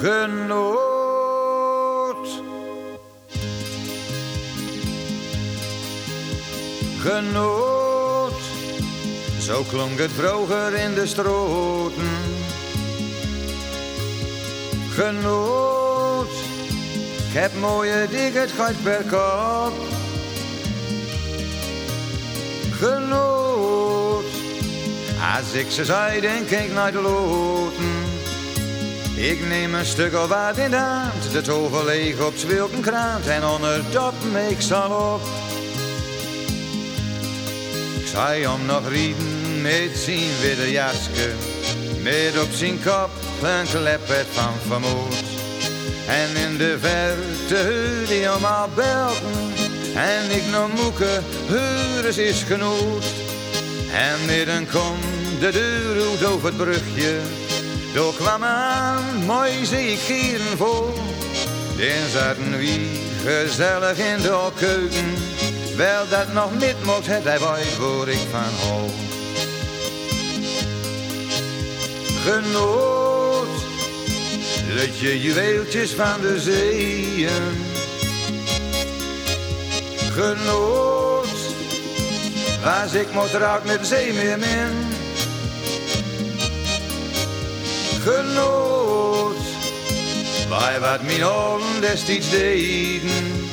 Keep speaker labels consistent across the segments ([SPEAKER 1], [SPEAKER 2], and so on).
[SPEAKER 1] genoot. Genoot, zo klonk het vroeger in de stroten. Genoot, ik heb mooie dingen, gaat per kop. Genoot, als ik ze zei, denk ik naar de loten. Ik neem een stuk of wat in de hand, de tover leeg op zwilkenkrant en onder dat ik zal op. Ik zei om nog rieden met zijn witte jaske, met op zijn kop een klepet van vermoed. En in de verte hij om al belten, en ik nog moeke, huurders is genoeg. En midden kom de deur over het brugje, door kwam aan, gieren vol. Dan zaten wie gezellig in de keuken. Wel dat nog niet mocht, het hij weet waar ik van hou. Genoot, dat je juweeltjes van de zeeën. Genoot, was ik moet raak met zee meer min. Genoot, bij wat mijn ogen destijds deden.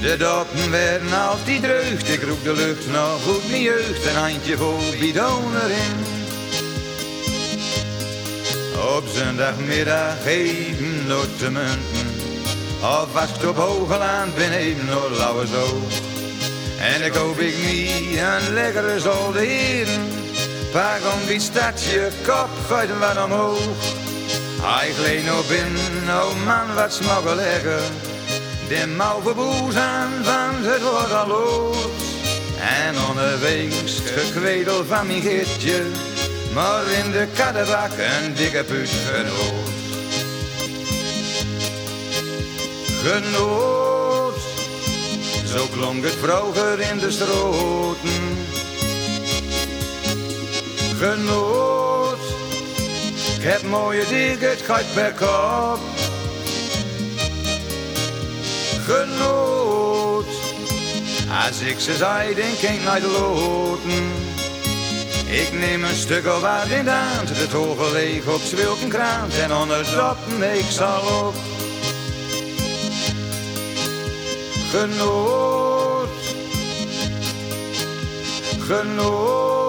[SPEAKER 1] De doppen werden altijd dreugd, ik roep de lucht nog goed mijn jeugd, een handje vol bidon erin. Op zondagmiddag even door te munten, of was op hoge land beneden lauwe zo. En dan koop ik niet een lekkere zolde heren, pak om die stadje kop, gooit hem wat omhoog. Hij gleed nog binnen, oh man wat smokken lekker. De mouwenboes aan van het wordt al los. En onderwegs gekredel van mijn giftje. Maar in de kaddebak een dikke put genoot. Genoot, zo klonk het vroeger in de stroten. Genoot, ik heb mooie dingen, gaat per kop. Genoot, als ik ze zei, denk ik naar de loten. Ik neem een stuk of wat in de hand, het hoge leeg op zwilkenkraan en onder droppen ik zal op. Genoot, genoot.